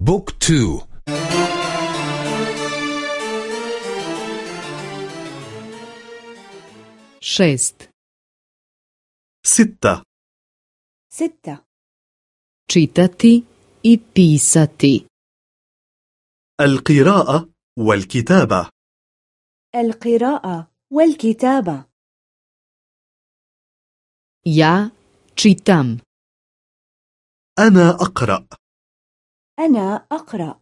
بوك تو. شست ستة. ستة. čitati i pisati القراءة والكتابة. القراءة والكتابة. ja čitam أنا أقرأ. أنا أقرأ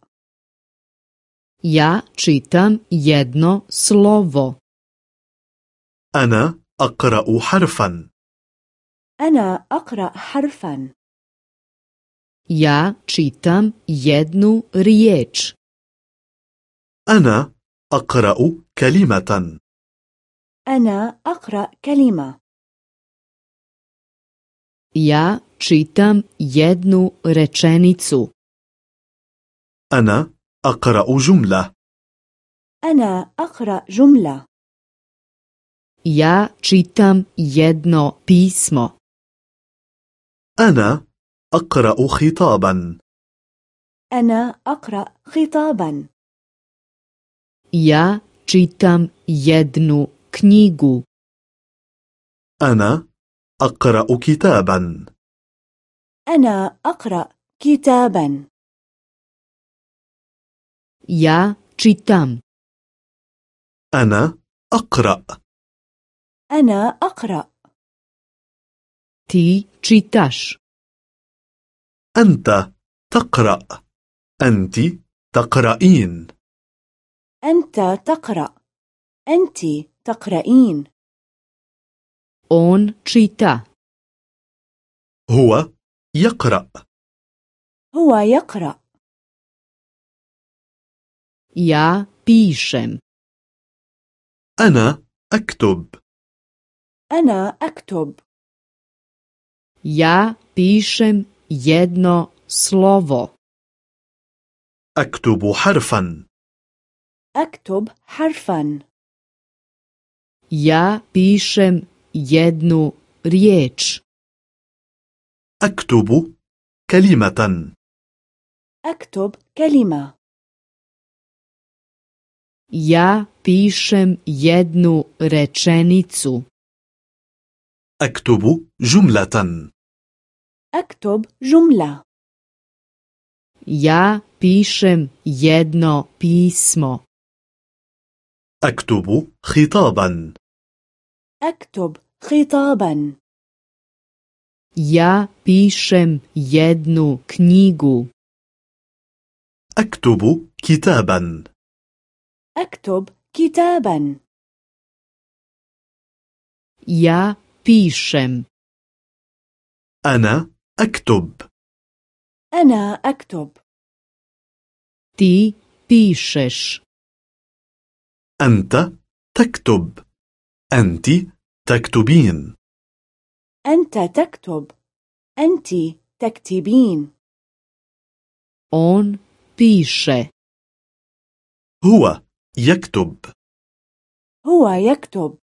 ja čitam jedno slovo أنا أقرأ حرفا أنا أقرأ حرفا ja čitam jednu riječ أنا أقرأ كلمة أنا أقرأ كلمة ja čitam jednu rečenicu أنا أقرأ جملة. أنا أقرأ جملة. Ja čitam jedno pismo. أنا أقرأ خطابا. أنا أقرأ خطابا. Ja čitam jednu knjigu. أنا أقرأ كتابا. أنا أقرأ كتابا. Ja čitam أنا أقرأ. أنا أقرأ. ti čitaš أنت تقرأ. أنت تقرأين. أنت تقرأ. أنت تقرأين. on čita هو يقرأ. هو يقرأ. Ja pišem. أنا أكتب. أنا أكتب. Ja pišem jedno slovo. أكتب حرفا. أكتب حرفا. Ja pišem jednu riječ. أكتب كلمة. أكتب كلمة. Ja pišem jednu rečenicu أكتب جملة أكتب جملة ja pišem jedno pismo أكتب خطابا أكتب خطابا ja pišem jednu knjigu أكتب كتابا أكتب كتابا. Ja pišem. أنا أكتب. أنا أكتب. Ti pišeš. أنت تكتب. أنت تكتبين. أنت تكتب. أنت تكتبين. On piše. هو يكتب. هو يكتب.